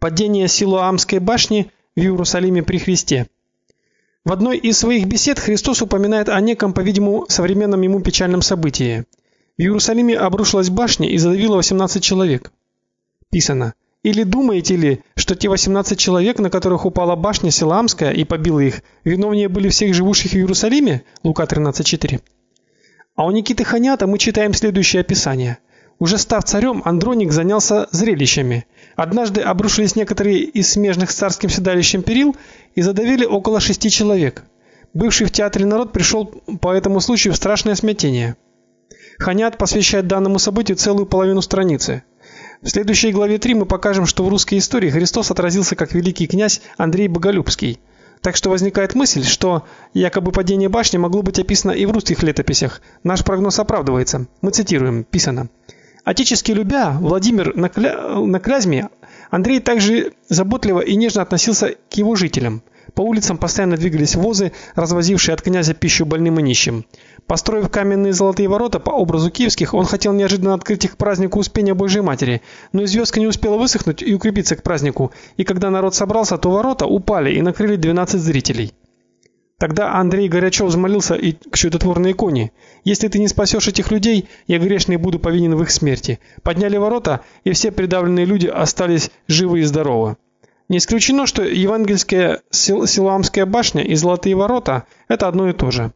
Падение Силуамской башни в Иерусалиме при Христе. В одной из своих бесед Христос упоминает о неком, по-видимому, современном ему печальном событии. В Иерусалиме обрушилась башня и задавила 18 человек. Писано: "Или думаете ли, что те 18 человек, на которых упала башня Силаамская и побила их, виновнее были всех живущих в Иерусалиме?" Лука 13:4. А у Никиты Ханята мы читаем следующее описание: уже став царем, Андроник занялся зрелищами. Однажды обрушились некоторые из смежных с царским седалищем перил и задавили около шести человек. Бывший в театре народ пришел по этому случаю в страшное смятение. Ханят посвящает данному событию целую половину страницы. В следующей главе 3 мы покажем, что в русской истории Христос отразился как великий князь Андрей Боголюбский. Так что возникает мысль, что якобы падение башни могло быть описано и в русских летописях. Наш прогноз оправдывается. Мы цитируем: писано: Отечески любя Владимир на, кля... на Клязьме, Андрей также заботливо и нежно относился к его жителям. По улицам постоянно двигались возы, развозившие от князя пищу больным и нищим. Построив каменные золотые ворота по образу киевских, он хотел неожиданно открыть их к празднику Успения Божией Матери, но звездка не успела высохнуть и укрепиться к празднику, и когда народ собрался, то ворота упали и накрыли 12 зрителей. Тогда Андрей горячо взмолился и к чудотворной иконе: "Если ты не спасешь этих людей, я грешный буду повинен в их смерти". Подняли ворота, и все придавленные люди остались живы и здоровы. Не исключено, что евангельская Силуамская башня и Золотые ворота это одно и то же.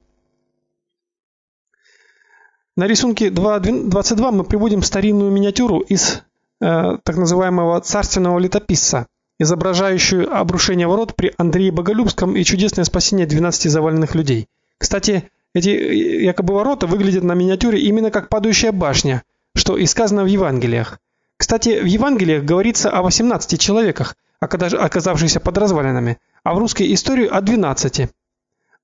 На рисунке 2.22 мы приводим старинную миниатюру из э, так называемого царственного летописца изображающую обрушение ворот при Андрее Боголюбском и чудесное спасение 12 заваленных людей. Кстати, эти э, якобы ворота выглядят на миниатюре именно как падающая башня, что и сказано в Евангелиях. Кстати, в Евангелиях говорится о 18 человеках, оказавшихся под развалинами, а в русской истории о 12.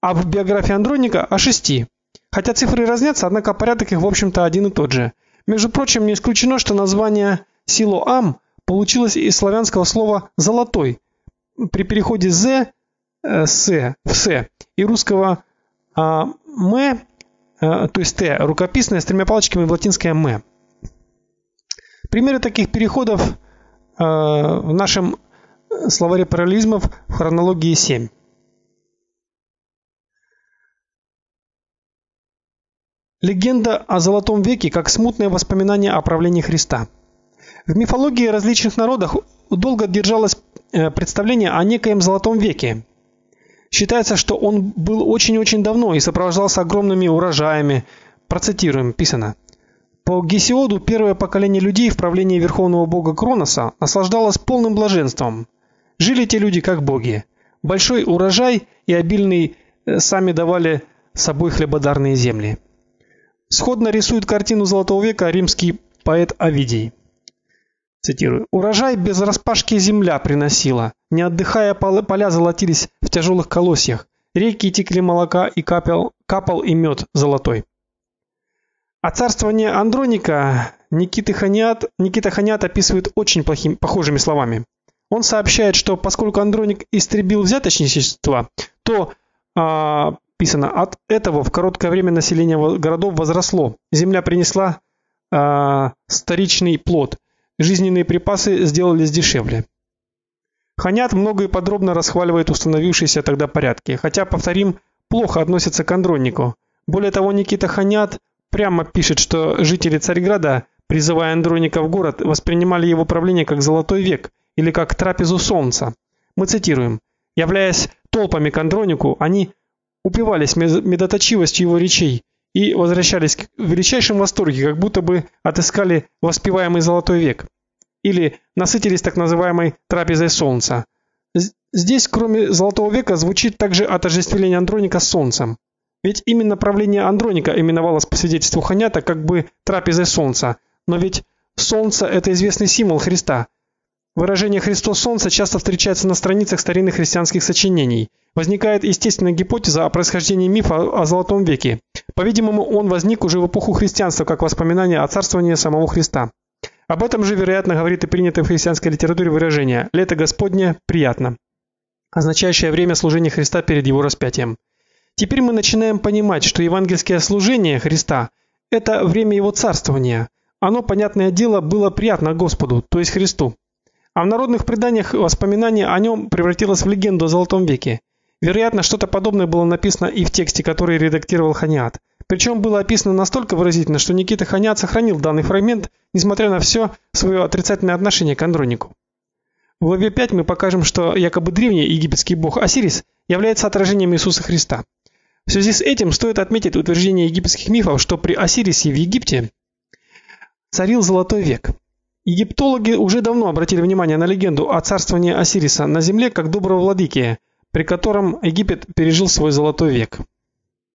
А в биографии Андроника о 6. Хотя цифры разнятся, однако порядок их в общем-то один и тот же. Между прочим, не исключено, что название Силоам получилось из славянского слова золотой при переходе з э, с в с и русского а, м, э, то есть т, рукописное с тремя палочками в латинское м. Примеры таких переходов э, в нашем словаре параллелизмов в хронологии 7. Легенда о золотом веке как смутное воспоминание о правлении Христа. В мифологии различных народов долго держалось э, представление о некоем золотом веке. Считается, что он был очень-очень давно и сопровождался огромными урожаями. Процитируем, писано: По Гесиоду первое поколение людей в правлении верховного бога Кроноса наслаждалось полным блаженством. Жили те люди как боги. Большой урожай и обильный э, сами давали собой хлебодарные земли. Сходно рисует картину золотого века римский поэт Овидий. Цитирую: "Урожай без распашки земля приносила, не отдыхая поля золотились в тяжелых колосьях, реки текли молока и капал капал и мед золотой". А царствование Андроника Никиты Ханиат Никита Ханиат описывает очень плохими похожими словами. Он сообщает, что поскольку Андроник истребил взяточничество, то а, писано: от этого в короткое время население городов возросло. Земля принесла а, старичный плод жизненные припасы сделались дешевле. Ханят много и подробно расхваливает установившиеся тогда порядки, хотя, повторим, плохо относится к Андронику. Более того, Никита Ханят прямо пишет, что жители Царьграда, призывая Андроника в город, воспринимали его правление как золотой век или как трапезу солнца. Мы цитируем: "Являясь толпами к Андронику, они упивались медоточивостью его речей, и возвращались в величайшем восторге, как будто бы отыскали воспеваемый золотой век или насытились так называемой трапезой солнца. Здесь, кроме золотого века, звучит также отождествление Андроника с солнцем. Ведь именно правление Андроника именовалось по свидетельству Ханята как бы трапезой солнца. Но ведь солнце это известный символ Христа. Выражение Христос солнце часто встречается на страницах старинных христианских сочинений. Возникает естественная гипотеза о происхождении мифа о золотом веке. По-видимому, он возник уже в эпоху христианства как воспоминание о царствовании самого Христа. Об этом же, вероятно, говорит и принятое в христианской литературе выражение лето Господне приятно, означающее время служения Христа перед его распятием. Теперь мы начинаем понимать, что евангельское служение Христа это время его царствования. Оно, понятное дело, было приятно Господу, то есть Христу. А в народных преданиях воспоминание о нем превратилось в легенду о золотом веке. Вероятно, что-то подобное было написано и в тексте, который редактировал Ханиат. Причем было описано настолько выразительно, что Никита Ханиат сохранил данный фрагмент, несмотря на все свое отрицательное отношение к Андронику. В главе 5 мы покажем, что якобы древний египетский бог Осирис является отражением Иисуса Христа. В связи с этим стоит отметить утверждение египетских мифов, что при Осирисе в Египте царил золотой век. Египтологи уже давно обратили внимание на легенду о царствовании Осириса на земле как доброго владыки, при котором Египет пережил свой золотой век.